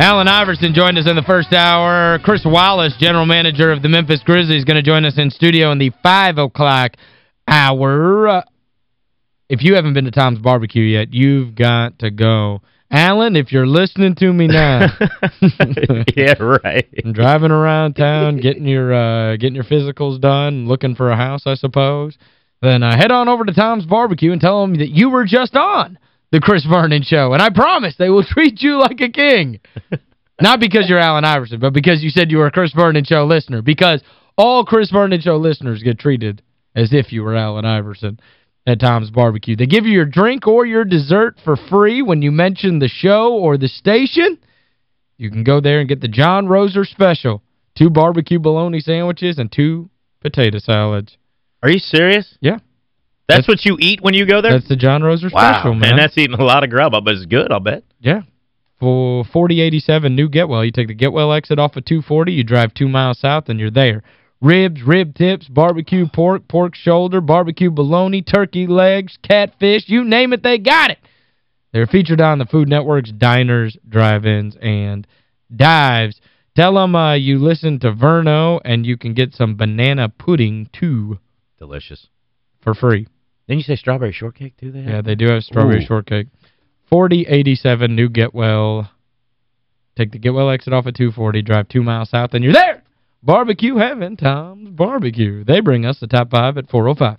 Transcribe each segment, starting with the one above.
Allen Iverson joined us in the first hour. Chris Wallace, general manager of the Memphis Grizzlies, is going to join us in studio in the 5 o'clock hour. If you haven't been to Tom's Barbecue yet, you've got to go. Allen, if you're listening to me now. yeah, right. driving around town, getting your uh, getting your physicals done, looking for a house, I suppose. Then uh, head on over to Tom's Barbecue and tell them that you were just on the Chris Vernon Show. And I promise they will treat you like a king. Not because you're Allen Iverson, but because you said you were a Chris Vernon Show listener. Because all Chris Vernon Show listeners get treated as if you were Allen Iverson at Tom's Barbecue. They give you your drink or your dessert for free when you mention the show or the station. You can go there and get the John Roser special. Two barbecue bologna sandwiches and two potato salads. Are you serious? Yeah. That's, that's what you eat when you go there? That's the John Roser wow, special, man. And that's eating a lot of grub, but it's good, I'll bet. Yeah. For 4087 New Getwell, you take the Getwell exit off of 240, you drive two miles south, and you're there. Ribs, rib tips, barbecue pork, pork shoulder, barbecue bologna, turkey legs, catfish, you name it, they got it. They're featured on the Food Network's Diners, Drive-Ins, and Dives. Tell them uh, you listen to Verno, and you can get some banana pudding, too. Delicious. For free. Didn't you say strawberry shortcake, too? They yeah, they do have strawberry Ooh. shortcake. 4087 New Getwell. Take the Getwell exit off at 240, drive two miles south, and you're there! Barbecue Heaven, Tom's Barbecue. They bring us the top five at 405.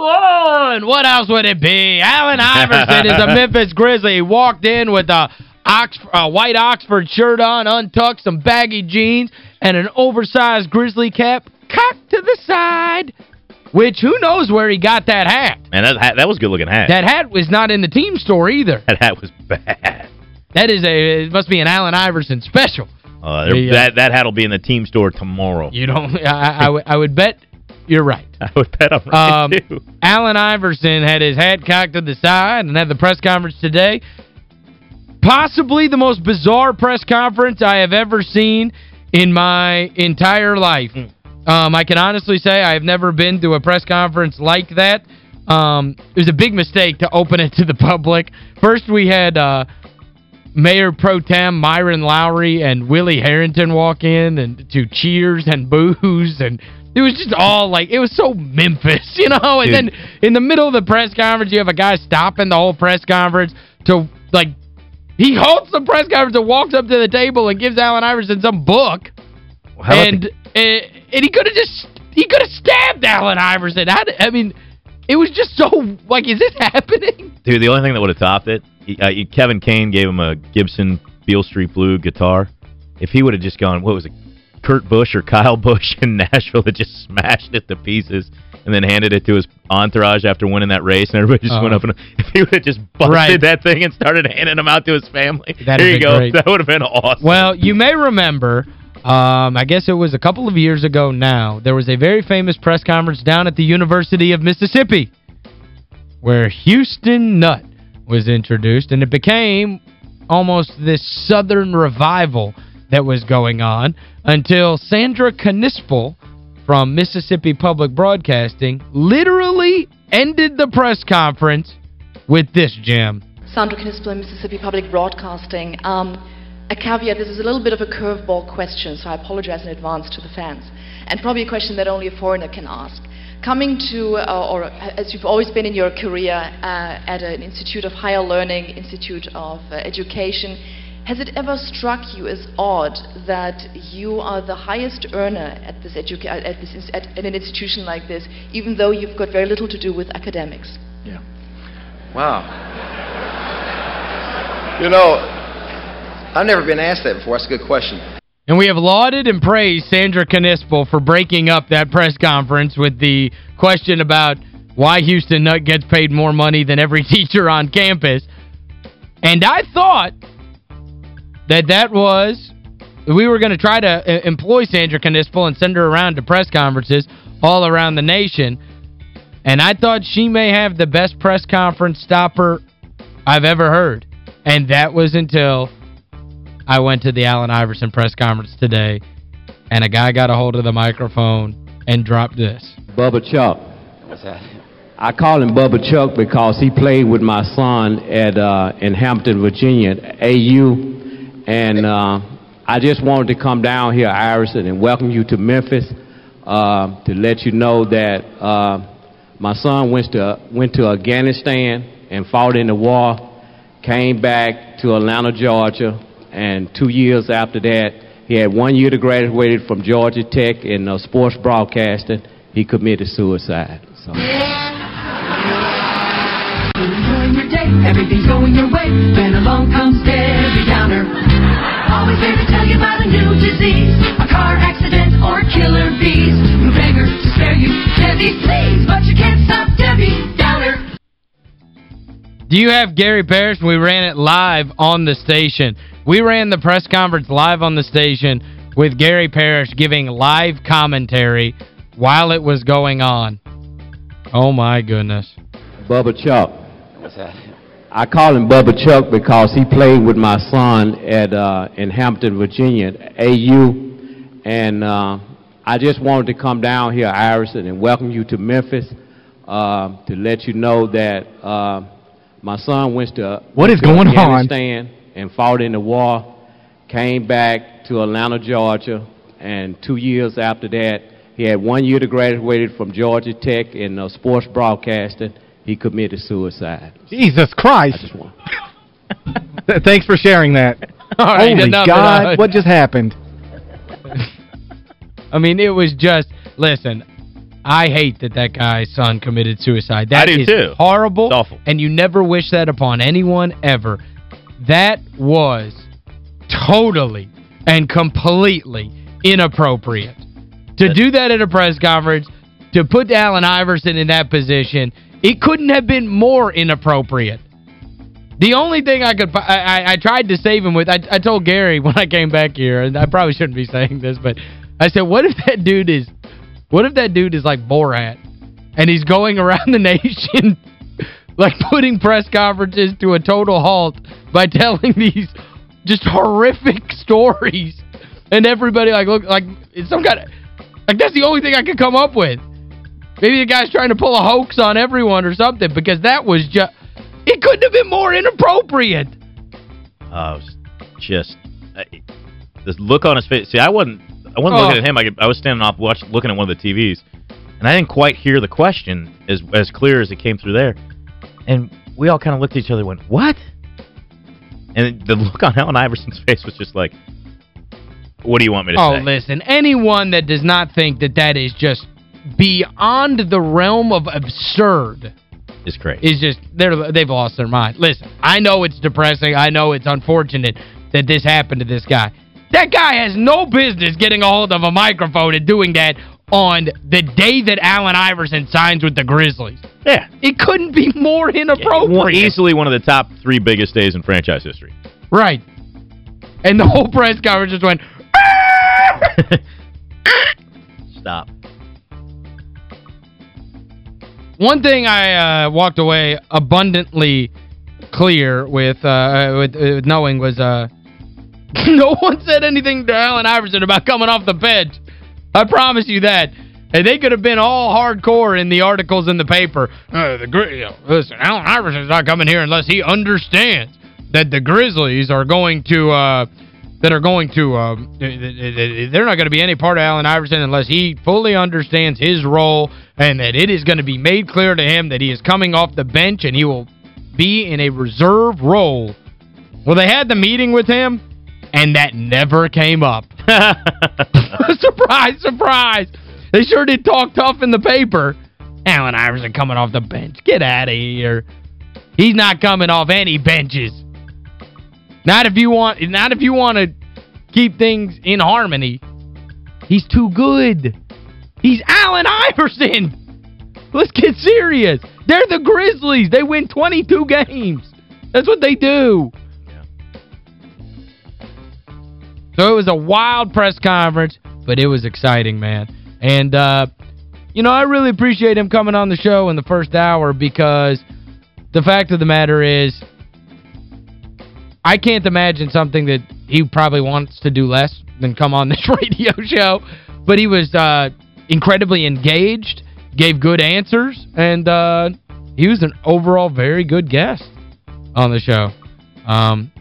One. What else would it be? Allen Iverson is a Memphis Grizzly. He walked in with a, Ox a white Oxford shirt on, untucked, some baggy jeans, and an oversized Grizzly cap cocked to the side. Which, who knows where he got that hat? Man, that hat, that was good-looking hat. That hat was not in the team store either. That hat was bad. That is a, it must be an Allen Iverson special. Uh, the, uh, that that hat'll be in the team store tomorrow. You don't I, I, I would bet you're right. I would bet I'm right, um, too. Allen Iverson had his head cocked to the side and had the press conference today. Possibly the most bizarre press conference I have ever seen in my entire life. Mm. Um, I can honestly say I have never been to a press conference like that. Um, it was a big mistake to open it to the public. First, we had uh, Mayor Pro Tem Myron Lowery and Willie Herenton walk in and to cheers and boos and it was just all like, it was so Memphis, you know? And Dude. then in the middle of the press conference, you have a guy stopping the whole press conference to, like, he halts the press conference and walks up to the table and gives Allen Iverson some book. Well, and, and, and he could have just, he could have stabbed Allen Iverson. I, I mean, it was just so, like, is this happening? Dude, the only thing that would have topped it, uh, Kevin Kane gave him a Gibson Beale Street Blue guitar. If he would have just gone, what was it, Kurt Busch or Kyle Busch in Nashville that just smashed it to pieces and then handed it to his entourage after winning that race, and everybody just uh, went uh-huh. up and if he would have just busted right. that thing and started handing them out to his family, That'd here you go. Great. That would have been awesome. Well, you may remember, um, I guess it was a couple of years ago now, there was a very famous press conference down at the University of Mississippi where Houston Nutt was introduced, and it became almost this Southern revival that was going on until Sandra Knispel from Mississippi Public Broadcasting literally ended the press conference with this gem. Sandra Knispel, Mississippi Public Broadcasting. Um, a caveat, this is a little bit of a curveball question, so I apologize in advance to the fans. And probably a question that only a foreigner can ask. Coming to, uh, or as you've always been in your career, uh, at an institute of higher learning, institute of uh, education, Has it ever struck you as odd that you are the highest earner at this, educa- at this at, at an institution like this, even though you've got very little to do with academics? Yeah. Wow. you know, I've never been asked that before. That's a good question. And we have lauded and praised Sandra Knispel for breaking up that press conference with the question about why Houston Nutt gets paid more money than every teacher on campus. And I thought that that was we were going to try to employ Sandra Knispel and send her around to press conferences all around the nation. And I thought she may have the best press conference stopper I've ever heard. And that was until I went to the Allen Iverson press conference today, and a guy got a hold of the microphone and dropped this. Bubba Chuck. What's that? I call him Bubba Chuck because he played with my son at uh, in Hampton, Virginia, at AU. And uh, I just wanted to come down here, Iverson, and welcome you to Memphis uh, to let you know that uh, my son went to, went to Afghanistan and fought in the war, came back to Atlanta, Georgia, and two years after that, he had one year to graduate from Georgia Tech in uh, sports broadcasting. He committed suicide. So. Everything's going your way. Then along comes Debbie Downer. Always there to tell you about a new disease, a car accident, or killer bees. You beg her to spare you, Debbie, please, but you can't stop Debbie Downer. Do you have Gary Parrish? We ran it live on the station. We ran the press conference live on the station with Gary Parrish giving live commentary while it was going on. Oh, my goodness. Bubba Chuck. What's that? I call him Bubba Chuck because he played with my son at uh, in Hampton, Virginia, at AU. And uh, I just wanted to come down here, Iverson, and welcome you to Memphis uh, to let you know that uh, my son went to, What is to going on? Afghanistan and fought in the war, came back to Atlanta, Georgia, and two years after that, he had one year to graduate from Georgia Tech in uh, sports broadcasting. He committed suicide. Jesus Christ. Th- Thanks for sharing that. All right, Holy enough God, that. what just happened? I mean, it was just, listen, I hate that that guy's son committed suicide. That I do is too. horrible. It's awful. And you never wish that upon anyone ever. That was totally and completely inappropriate. To do that at a press conference, to put Allen Iverson in that position, it couldn't have been more inappropriate. The only thing I could I, I, tried to save him with I, I told Gary when I came back here and I probably shouldn't be saying this but I said what if that dude is what if that dude is like Borat and he's going around the nation like putting press conferences to a total halt by telling these just horrific stories and everybody like look like it's some kind of like that's the only thing I could come up with. Maybe the guy's trying to pull a hoax on everyone or something because that was just it couldn't have been more inappropriate. Oh, was just I, this look on his face. See, I wasn't I wasn't Oh. looking at oh. him. I, could- I was standing off watching looking at one of the TVs. And I didn't quite hear the question as as clear as it came through there. And we all kind of looked at each other and went, "What?" And the look on Allen Iverson's face was just like, "What do you want me to Oh, say?" Oh, listen, anyone that does not think that that is just beyond the realm of absurd It's crazy. It's just they're they've lost their mind. Listen, I know it's depressing. I know it's unfortunate that this happened to this guy. That guy has no business getting a hold of a microphone and doing that on the day that Allen Iverson signs with the Grizzlies. Yeah. It couldn't be more inappropriate. One- easily one of the top three biggest days in franchise history. Right. And the whole press conference just went, Stop. One thing I uh, walked away abundantly clear with, uh, with, with knowing was uh, no one said anything to Allen Iverson about coming off the bench. I promise you that. And they could have been all hardcore in the articles in the paper. Uh, the you know, Listen, Allen Iverson's not coming here unless he understands that the Grizzlies are going to... That are going to, um, they're not going to be any part of Allen Iverson unless he fully understands his role and that it is going to be made clear to him that he is coming off the bench and he will be in a reserve role Well, they had the meeting with him, and that never came up. surprise, surprise. They sure did talk tough in the paper. Allen Iverson coming off the bench. Get out of here. He's not coming off any benches. Not if you want not if you want to keep things in harmony. He's too good. He's Allen Iverson. Let's get serious. They're the Grizzlies. They win 22 games. That's what they do. So it was a wild press conference, but it was exciting, man. And, uh, you know, I really appreciate him coming on the show in the first hour because the fact of the matter is I can't imagine something that he probably wants to do less than come on this radio show. But he was uh, incredibly engaged, gave good answers, and uh, he was an overall very good guest on the show. Um,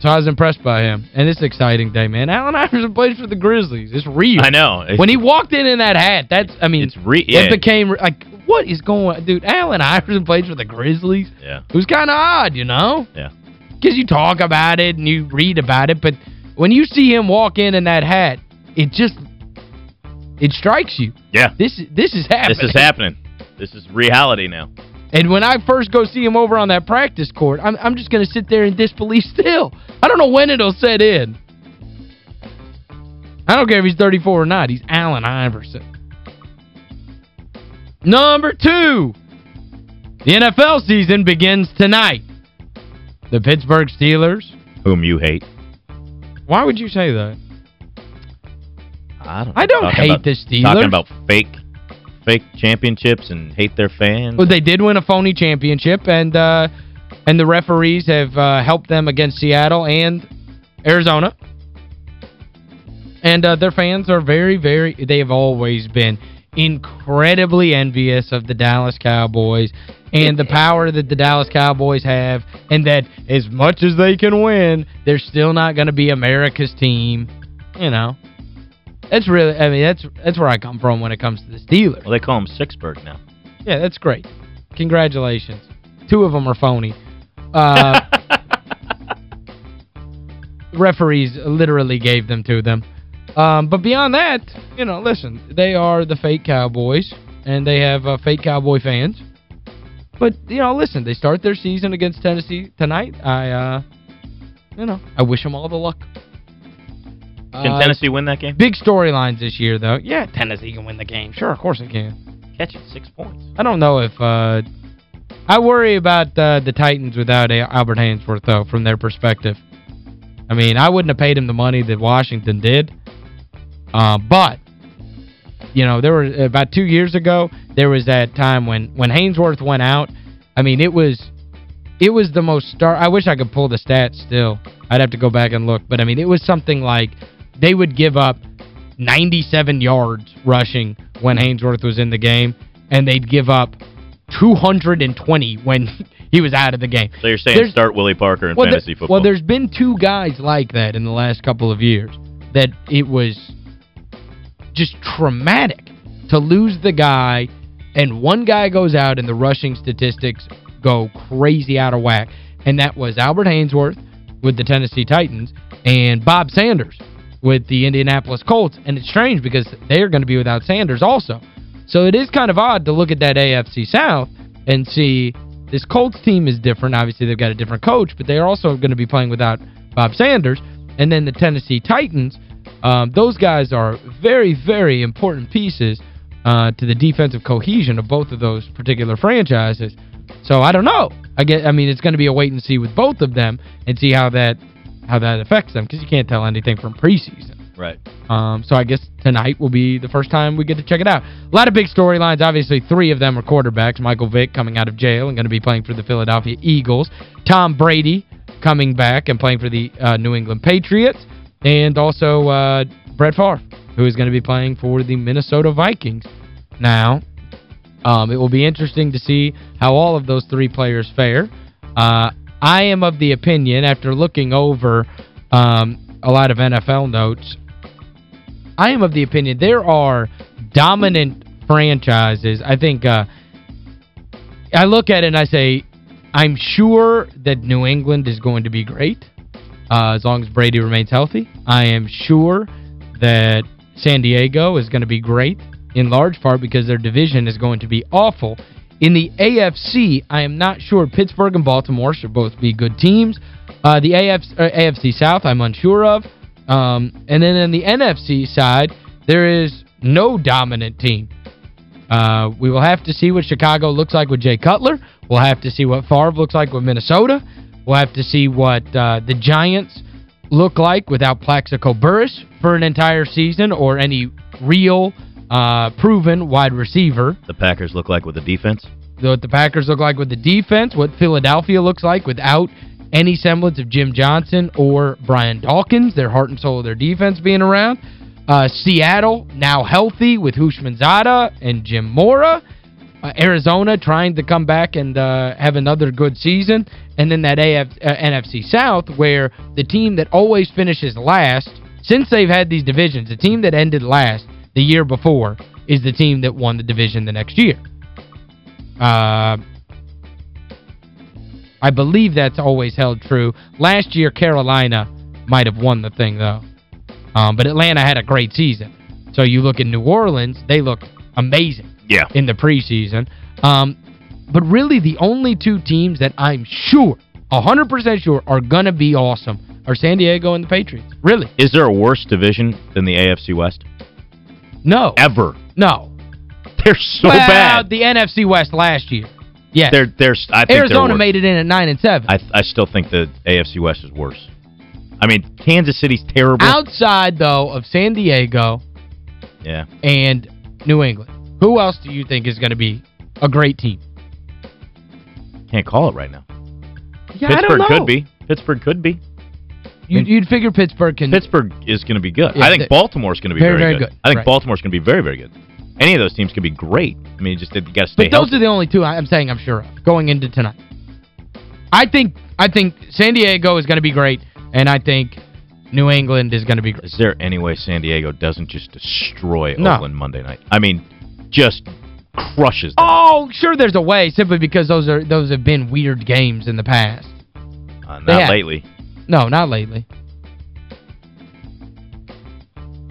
so I was impressed by him. And it's an exciting day, man. Allen Iverson plays for the Grizzlies. It's real. I know. It's, when he walked in in that hat, that's, I mean, it's re yeah. it became, like, what is going on? Dude, Allen Iverson plays for the Grizzlies? Yeah. It was kind of odd, you know? Yeah. Because you talk about it and you read about it, but when you see him walk in in that hat, it just, it strikes you. Yeah. This, this is happening. This is happening. This is reality now. And when I first go see him over on that practice court, I'm, I'm just going to sit there in disbelief still. I don't know when it'll set in. I don't care if he's 34 or not. He's Allen Iverson. Number two. The NFL season begins tonight. The Pittsburgh Steelers. Whom you hate. Why would you say that? I don't, I don't hate about, the Steelers. Talking about fake fake championships and hate their fans. Well, they did win a phony championship, and uh, and the referees have uh, helped them against Seattle and Arizona. And uh, their fans are very, very, they have always been incredibly envious of the Dallas Cowboys and the power that the Dallas Cowboys have and that as much as they can win, they're still not going to be America's team, you know. That's really, I mean, that's that's where I come from when it comes to the Steelers. Well, they call them Sixburg now. Yeah, that's great. Congratulations. Two of them are phony. Uh, referees literally gave them to them. Um, but beyond that, you know, listen, they are the fake Cowboys, and they have uh, fake Cowboy fans. But, you know, listen, they start their season against Tennessee tonight. I, uh, you know, I wish them all the luck. Can uh, Tennessee win that game? Big storylines this year, though. Yeah, Tennessee can win the game. Sure, of course they can. Catching six points. I don't know if... Uh, I worry about uh, the Titans without Albert Haynesworth, though, from their perspective. I mean, I wouldn't have paid him the money that Washington did. Uh, but, you know, there were about two years ago, there was that time when, when Haynesworth went out. I mean, it was it was the most star I wish I could pull the stats still. I'd have to go back and look. But, I mean, it was something like they would give up 97 yards rushing when Haynesworth was in the game, and they'd give up 220 when he was out of the game. So you're saying there's, start Willie Parker in well, fantasy football. Well, there's been two guys like that in the last couple of years that it was just traumatic to lose the guy and one guy goes out and the rushing statistics go crazy out of whack. And that was Albert Haynesworth with the Tennessee Titans and Bob Sanders with the Indianapolis Colts. And it's strange because they're going to be without Sanders also. So it is kind of odd to look at that AFC South and see this Colts team is different. Obviously, they've got a different coach, but they're also going to be playing without Bob Sanders. And then the Tennessee Titans, um, those guys are very, very important pieces uh, to the defensive cohesion of both of those particular franchises. So I don't know. I get I mean it's going to be a wait and see with both of them and see how that how that affects them because you can't tell anything from preseason. Right. Um, so I guess tonight will be the first time we get to check it out. A lot of big storylines. Obviously, three of them are quarterbacks. Michael Vick coming out of jail and going to be playing for the Philadelphia Eagles. Tom Brady coming back and playing for the uh, New England Patriots. And also uh, Brett Favre, who is going to be playing for the Minnesota Vikings. Now, um, it will be interesting to see how all of those three players fare. Uh, I am of the opinion, after looking over um, a lot of NFL notes, I am of the opinion there are dominant franchises. I think uh, I look at it and I say I'm sure that New England is going to be great uh, as long as Brady remains healthy. I am sure that San Diego is going to be great in large part because their division is going to be awful. In the AFC, I am not sure Pittsburgh and Baltimore should both be good teams. Uh, the AF, uh, AFC South, I'm unsure of. Um, and then in the NFC side, there is no dominant team. Uh, we will have to see what Chicago looks like with Jay Cutler. We'll have to see what Favre looks like with Minnesota. We'll have to see what uh, the Giants look like without Plaxico Burress for an entire season or any real uh, proven wide receiver. The Packers look like with the defense? What the Packers look like with the defense, what Philadelphia looks like without any semblance of Jim Johnson or Brian Dawkins, their heart and soul of their defense being around. Uh, Seattle, now healthy with Houshmandzadeh and Jim Mora. Uh, Arizona trying to come back and uh, have another good season. And then that AF, uh, NFC South where the team that always finishes last, since they've had these divisions, the team that ended last the year before is the team that won the division the next year. Uh, I believe that's always held true. Last year, Carolina might have won the thing, though. Um, but Atlanta had a great season. So you look at New Orleans, they look amazing yeah. in the preseason. Um, but really the only two teams that I'm sure, 100% sure, are going to be awesome are San Diego and the Patriots. Really. Is there a worse division than the AFC West? No. Ever. No. They're so well, bad. the NFC West last year. Yes. They're, they're, I think Arizona made it in at 9 and 7. I, I still think the AFC West is worse. I mean, Kansas City's terrible. Outside, though, of San Diego yeah. and New England, who else do you think is going to be a great team? Can't call it right now. Yeah, Pittsburgh I don't know. could be. Pittsburgh could be. You'd, you'd figure Pittsburgh can... Pittsburgh is going to be good. Yeah, I think Baltimore's going to be very, very, very good. good. I think right. Baltimore's going to be very, very good. Any of those teams could be great. I mean, just you got to stay But those healthy. are the only two I'm saying I'm sure of going into tonight. I think I think San Diego is going to be great, and I think New England is going to be great. Is there any way San Diego doesn't just destroy No. Oakland Monday night? I mean, just crushes them. Oh, sure there's a way, simply because those are those have been weird games in the past. Uh, not lately. No, not lately.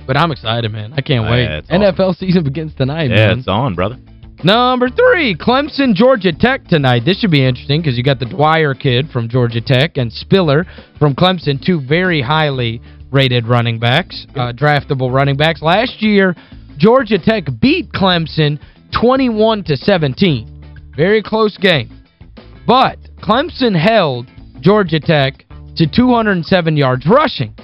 But I'm excited, man. I can't Oh, wait. yeah, NFL season begins tonight, Yeah, man. it's on, brother. Number three, Clemson, Georgia Tech tonight. This should be interesting because you got the Dwyer kid from Georgia Tech and Spiller from Clemson, two very highly rated running backs, uh, draftable running backs. Last year, Georgia Tech beat Clemson 21 to 17. Very close game. But Clemson held Georgia Tech to 207 yards rushing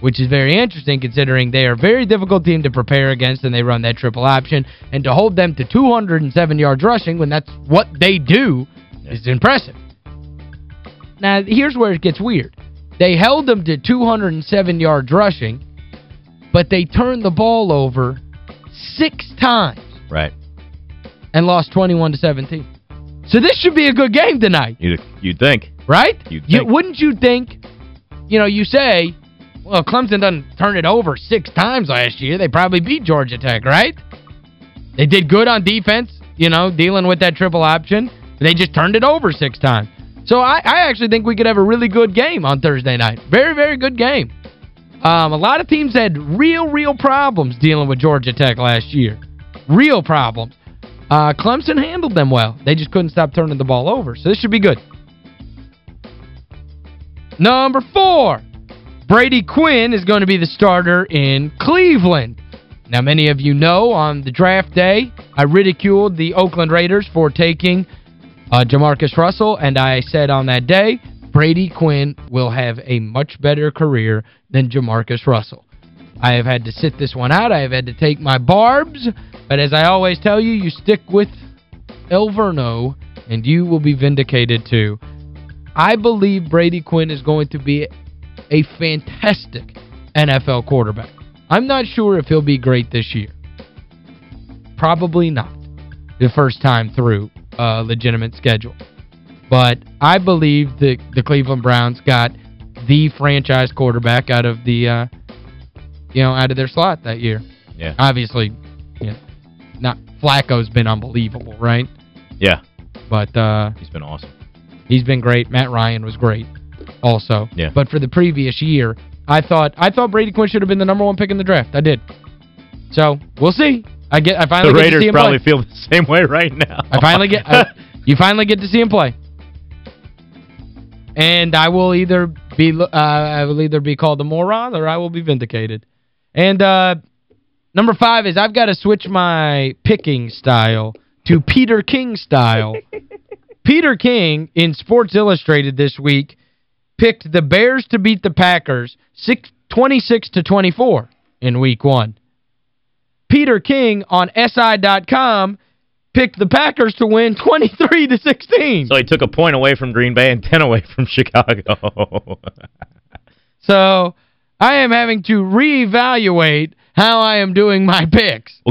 which is very interesting considering they are a very difficult team to prepare against and they run that triple option. And to hold them to 207 yards rushing when that's what they do is impressive. Now, here's where it gets weird. They held them to 207 yards rushing, but they turned the ball over six times Right. and lost 21 to 17. So this should be a good game tonight, You'd, you'd think. right? You'd You, think. wouldn't you think, you know, you say, well, Clemson doesn't turn it over six times last year. They probably beat Georgia Tech, right? They did good on defense, you know, dealing with that triple option. They just turned it over six times. So I, I actually think we could have a really good game on Thursday night. Very, very good game. Um, a lot of teams had real, real problems dealing with Georgia Tech last year. Real problems. Uh, Clemson handled them well. They just couldn't stop turning the ball over. So this should be good. Number four, Brady Quinn is going to be the starter in Cleveland. Now, many of you know on the draft day, I ridiculed the Oakland Raiders for taking uh, Jamarcus Russell, and I said on that day, Brady Quinn will have a much better career than Jamarcus Russell. I have had to sit this one out. I have had to take my barbs, but as I always tell you, you stick with El Verno, and you will be vindicated too. I believe Brady Quinn is going to be a fantastic NFL quarterback. I'm not sure if he'll be great this year. Probably not the first time through a legitimate schedule. But I believe that the Cleveland Browns got the franchise quarterback out of the uh, you know, out of their slot that year. Yeah. Obviously, you know, not Flacco's been unbelievable, right? Yeah. But uh He's been awesome. He's been great. Matt Ryan was great also. Yeah. But for the previous year, I thought I thought Brady Quinn should have been the number one pick in the draft. I did. So, we'll see. I get I finally the get Raiders to see him probably play. feel the same way right now. I finally get I, you finally get to see him play. And I will either be uh, I will either be called a moron or I will be vindicated. And uh, number five is I've got to switch my picking style to Peter King style. Peter King in Sports Illustrated this week picked the Bears to beat the Packers 6 26 to 24 in week 1. Peter King on SI.com picked the Packers to win 23 to 16. So he took a point away from Green Bay and 10 away from Chicago. so I am having to reevaluate how I am doing my picks.